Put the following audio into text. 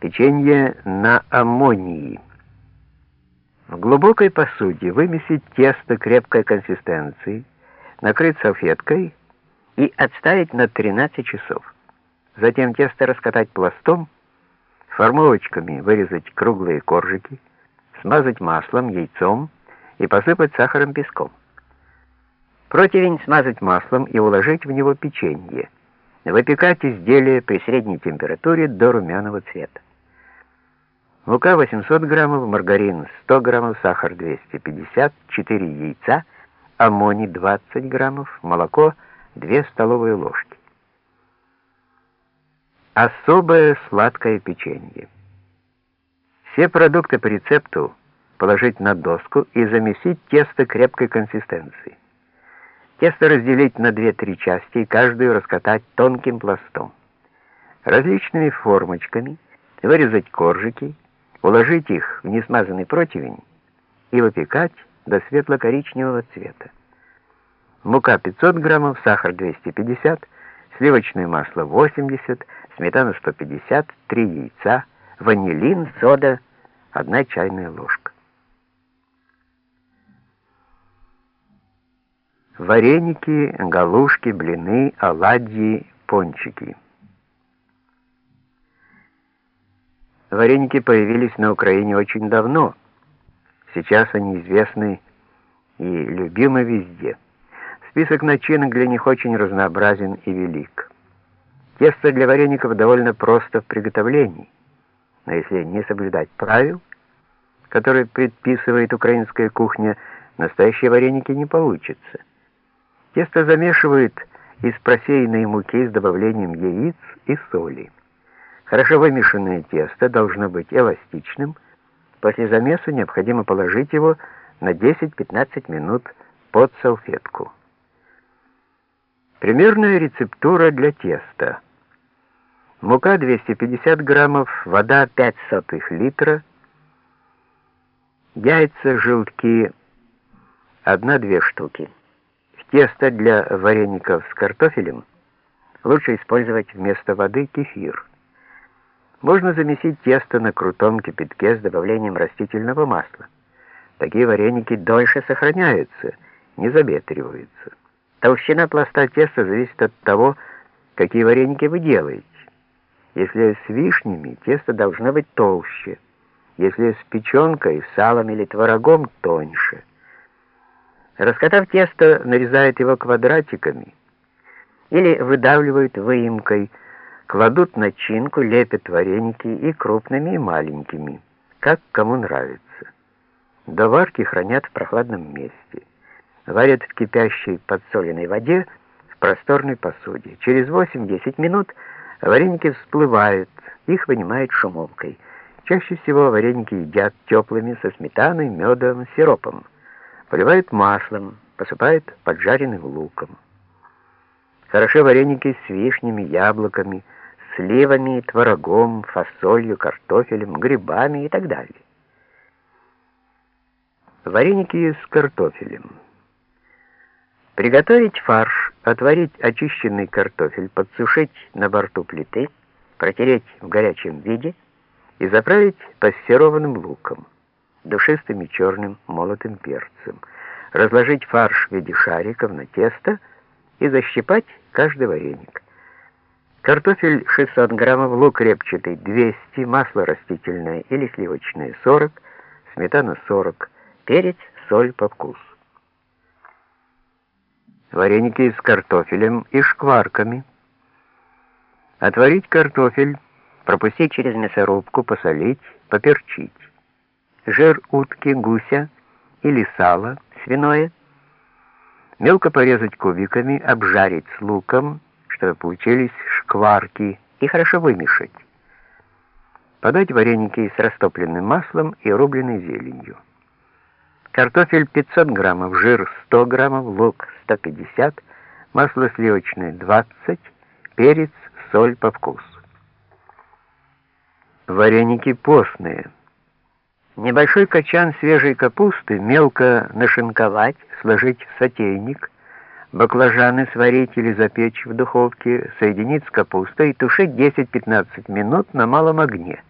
Печенье на аммонии. В глубокой посуде вымесить тесто крепкой консистенции, накрыть салфеткой и отставить на 13 часов. Затем тесто раскатать пластом, формовочками вырезать круглые коржики, смазать маслом, яйцом и посыпать сахаром песком. Противень смазать маслом и уложить в него печенье. Выпекать изделие при средней температуре до румяного цвета. Мука 800 граммов, маргарин 100 граммов, сахар 250, 4 яйца, аммоний 20 граммов, молоко 2 столовые ложки. Особое сладкое печенье. Все продукты по рецепту положить на доску и замесить тесто крепкой консистенции. Тесто разделить на 2-3 части и каждую раскатать тонким пластом. Различными формочками вырезать коржики, уложить их в несмазанный противень и выпекать до светло-коричневого цвета. Мука 500 граммов, сахар 250, сливочное масло 80, сметана 150, 3 яйца, ванилин, сода, 1 чайная ложка. Вареники, галушки, блины, оладьи, пончики – Вареники появились на Украине очень давно. Сейчас они известны и любимы везде. Список начинок для них очень разнообразен и велик. Тесто для вареников довольно просто в приготовлении, но если не соблюдать правил, которые предписывает украинская кухня, настоящие вареники не получится. Тесто замешивают из просеянной муки с добавлением яиц и соли. Хорошо вымешанное тесто должно быть эластичным. После замеса необходимо положить его на 10-15 минут под салфетку. Примерная рецептура для теста. Мука 250 граммов, вода 5 сотых литра, яйца, желтки 1-2 штуки. В тесто для вареников с картофелем лучше использовать вместо воды кефир. Можно замесить тесто на крутом кипятке с добавлением растительного масла. Такие вареники дольше сохраняются, не забетриваются. Толщина пласта теста зависит от того, какие вареники вы делаете. Если с вишнями, тесто должно быть толще. Если с печенкой, салом или творогом, тоньше. Раскатав тесто, нарезают его квадратиками или выдавливают выемкой, Кладут начинку, лепят вареники и крупными, и маленькими, как кому нравится. До варки хранят в прохладном месте. Варят в кипящей подсоленной воде в просторной посуде. Через 8-10 минут вареники всплывают, их вынимают шумовкой. Чаще всего вареники едят теплыми со сметаной, медом, сиропом. Поливают маслом, посыпают поджаренным луком. Хороши вареники с вишнями, яблоками, сливами, творогом, фасолью, картофелем, грибами и так далее. Вареники с картофелем. Приготовить фарш, отварить очищенный картофель, подсушить на борту плиты, протереть в горячем виде и заправить пассерованным луком, душистым и черным молотым перцем, разложить фарш в виде шариков на тесто и защипать каждый вареник. Картофель 600 граммов, лук репчатый 200, масло растительное или сливочное 40, сметана 40, перец, соль по вкусу. Вареники с картофелем и шкварками. Отварить картофель, пропустить через мясорубку, посолить, поперчить. Жир утки, гуся или сало свиное. Мелко порезать кубиками, обжарить с луком, чтобы получились шкварки, и хорошо вымешать. Подать вареники с растопленным маслом и рубленой зеленью. Картофель 500 граммов, жир 100 граммов, лук 150, масло сливочное 20, перец, соль по вкусу. Вареники постные. Небольшой качан свежей капусты мелко нашинковать, сложить в сотейник – Баклажаны сварить или запечь в духовке, соединить с капустой и тушить 10-15 минут на малом огне.